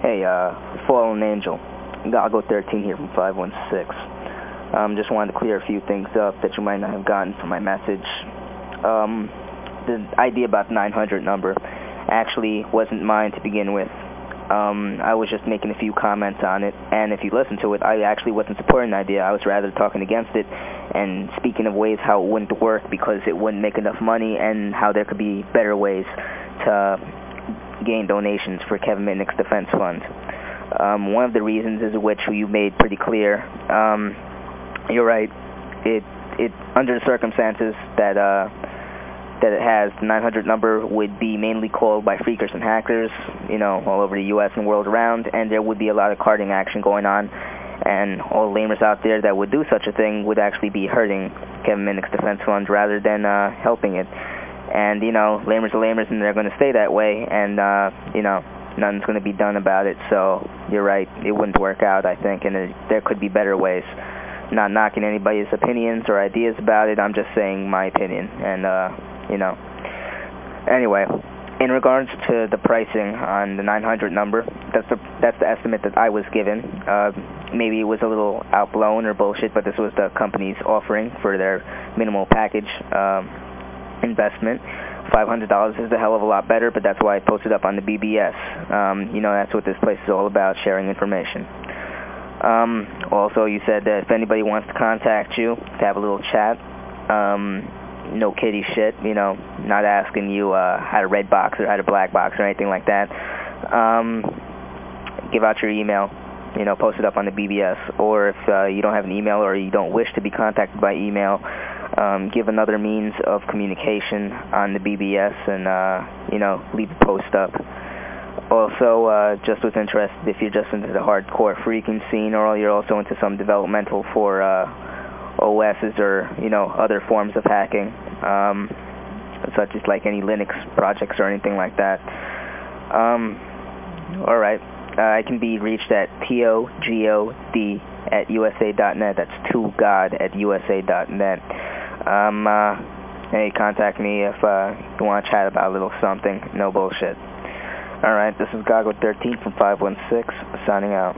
Hey, uh, Fallen Angel. Goggo13 here from 516. Um, just wanted to clear a few things up that you might not have gotten from my message. Um, the idea about the 900 number actually wasn't mine to begin with. Um, I was just making a few comments on it, and if you listen to it, I actually wasn't supporting the idea. I was rather talking against it and speaking of ways how it wouldn't work because it wouldn't make enough money and how there could be better ways to gain donations for Kevin Mitnick's defense fund. Um, one of the reasons is which you made pretty clear. Um, you're right. It, it, under the circumstances that, uh, that it has, the 900 number would be mainly called by phreakers and hackers, you know, all over the U.S. and world around, and there would be a lot of carding action going on, and all lamers out there that would do such a thing would actually be hurting Kevin Mitnick's defense fund rather than uh, helping it. And, you know, lamers are lamers and they're going to stay that way, and, uh, you know, nothing's going to be done about it, so you're right, it wouldn't work out, I think, and it, there could be better ways. Not knocking anybody's opinions or ideas about it, I'm just saying my opinion, and, uh, you know. Anyway, in regards to the pricing on the 900 number, that's the, that's the estimate that I was given. Uh, maybe it was a little outblown or bullshit, but this was the company's offering for their minimal package um, investment. $500 is a hell of a lot better, but that's why I posted up on the BBS. Um, you know, that's what this place is all about, sharing information. Um, also, you said that if anybody wants to contact you to have a little chat, um, no kitty shit, you know, not asking you uh, how to red box or how to black box or anything like that. Um, give out your email, you know, post it up on the BBS. Or if uh, you don't have an email or you don't wish to be contacted by email, um, give another means of communication on the BBS and, uh, you know, leave a post up. Also, uh, just was interested if you're just into the hardcore phreaking scene or you're also into some developmental for uh, OSs or, you know, other forms of hacking, um, such as like any Linux projects or anything like that. Um, all right. I can be reached at T-O-G-O-D at USA.net. That's to God at USA.net. Um, uh, hey, contact me if uh, you want to chat about a little something. No bullshit. All right, this is Goggo13 from 516, signing out.